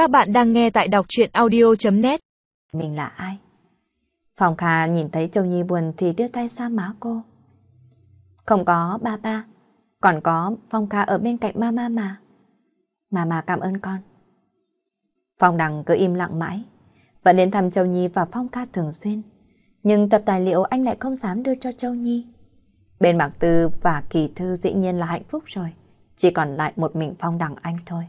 Các bạn đang nghe tại đọc chuyện audio.net Mình là ai? Phòng Kha nhìn thấy Châu Nhi buồn thì đưa tay xoa má cô. Không có ba ba, còn có Phong Kha ở bên cạnh mama mà. Mama cảm ơn con. Phong Đằng cứ im lặng mãi, vẫn đến thăm Châu Nhi và Phong Kha thường xuyên. Nhưng tập tài liệu anh lại không dám đưa cho Châu Nhi. Bên Mạc Tư và Kỳ Thư dĩ nhiên là hạnh phúc rồi, chỉ còn lại một mình Phong Đằng anh thôi.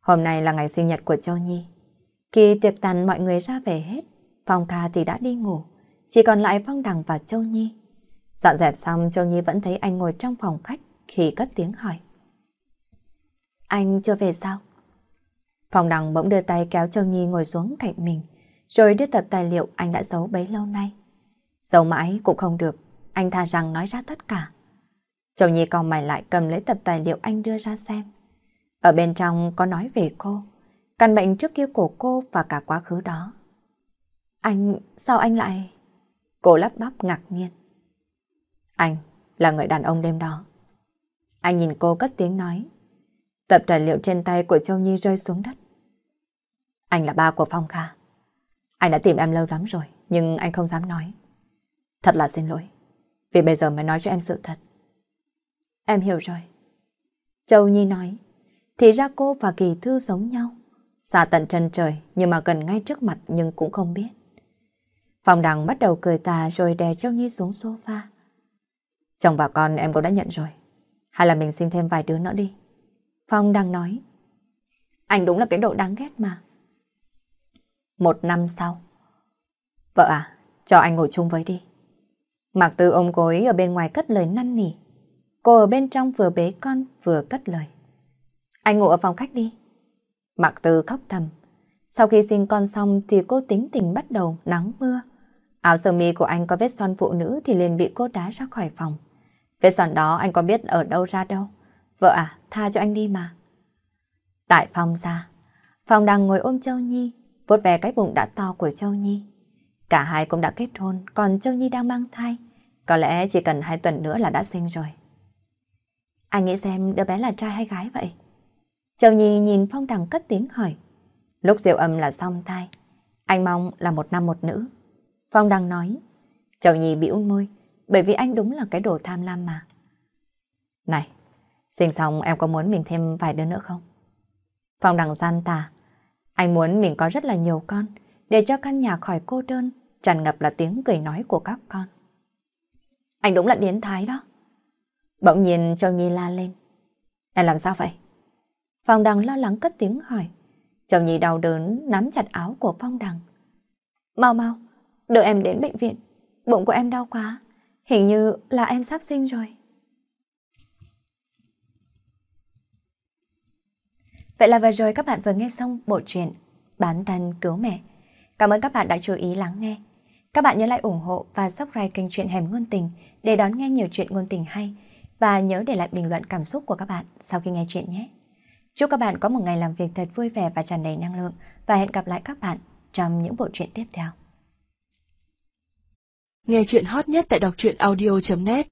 Hôm nay là ngày sinh nhật của Châu Nhi. Khi tiệc tàn mọi người ra về hết, Phong Kha thì đã đi ngủ, chỉ còn lại Phong Đằng và Châu Nhi. Dọn dẹp xong Châu Nhi vẫn thấy anh ngồi trong phòng khách khi cất tiếng hỏi. Anh chưa về sao? Phong Đằng bỗng đưa tay kéo Châu Nhi ngồi xuống cạnh mình, rồi đưa tập tài liệu anh đã giấu bấy lâu nay. Giấu mãi cũng không được, anh tha rằng nói ra tất cả. Châu Nhi còn mày lại cầm lấy tập tài liệu anh đưa ra xem. Ở bên trong có nói về cô, căn bệnh trước kia của cô và cả quá khứ đó. Anh, sao anh lại... Cô lắp bắp ngạc nhiên. Anh là người đàn ông đêm đó. Anh nhìn cô cất tiếng nói. Tập tài liệu trên tay của Châu Nhi rơi xuống đất. Anh là ba của Phong Kha. Anh đã tìm em lâu lắm rồi, nhưng anh không dám nói. Thật là xin lỗi, vì bây giờ mới nói cho em sự thật. Em hiểu rồi. Châu Nhi nói, thì ra cô và Kỳ Thư giống nhau. Xa tận chân trời nhưng mà gần ngay trước mặt nhưng cũng không biết. Phong Đằng bắt đầu cười tà rồi đè Châu Nhi xuống sofa. Chồng và con em cũng đã nhận rồi. Hay là mình xin thêm vài đứa nữa đi. Phong đang nói. Anh đúng là cái độ đáng ghét mà. Một năm sau. Vợ à, cho anh ngồi chung với đi. Mạc Tư ôm gối ở bên ngoài cất lời năn nỉ. Cô ở bên trong vừa bế con vừa cất lời. Anh ngủ ở phòng khách đi. Mạc Tư khóc thầm. Sau khi sinh con xong thì cô tính tình bắt đầu nắng mưa. Áo sơ mi của anh có vết son phụ nữ thì liền bị cô đá ra khỏi phòng. Vết son đó anh có biết ở đâu ra đâu. Vợ à, tha cho anh đi mà. Tại phòng ra, phòng đang ngồi ôm Châu Nhi, vuốt về cái bụng đã to của Châu Nhi. Cả hai cũng đã kết hôn, còn Châu Nhi đang mang thai. Có lẽ chỉ cần hai tuần nữa là đã sinh rồi. Anh nghĩ xem đứa bé là trai hay gái vậy? Châu Nhi nhìn Phong Đằng cất tiếng hỏi. Lúc diệu âm là song thai, anh mong là một nam một nữ. Phong Đằng nói. Châu Nhi bĩu môi, bởi vì anh đúng là cái đồ tham lam mà. Này, sinh xong em có muốn mình thêm vài đứa nữa không? Phong Đằng gian tà. Anh muốn mình có rất là nhiều con, để cho căn nhà khỏi cô đơn, tràn ngập là tiếng cười nói của các con. Anh đúng là điến thái đó. Bỗng nhiên Châu Nhi la lên. Em làm sao vậy? Phong Đằng lo lắng cất tiếng hỏi. Châu Nhi đau đớn nắm chặt áo của Phong Đằng. Mau mau, đưa em đến bệnh viện. Bụng của em đau quá. Hình như là em sắp sinh rồi. Vậy là vừa rồi các bạn vừa nghe xong bộ truyện Bán thân cứu mẹ. Cảm ơn các bạn đã chú ý lắng nghe. Các bạn nhớ lại ủng hộ và subscribe kênh truyện Hẻm Ngôn Tình để đón nghe nhiều chuyện ngôn tình hay. Và nhớ để lại bình luận cảm xúc của các bạn sau khi nghe chuyện nhé. Chúc các bạn có một ngày làm việc thật vui vẻ và tràn đầy năng lượng và hẹn gặp lại các bạn trong những bộ truyện tiếp theo. Nghe chuyện hot nhất tại đọc truyện audio.net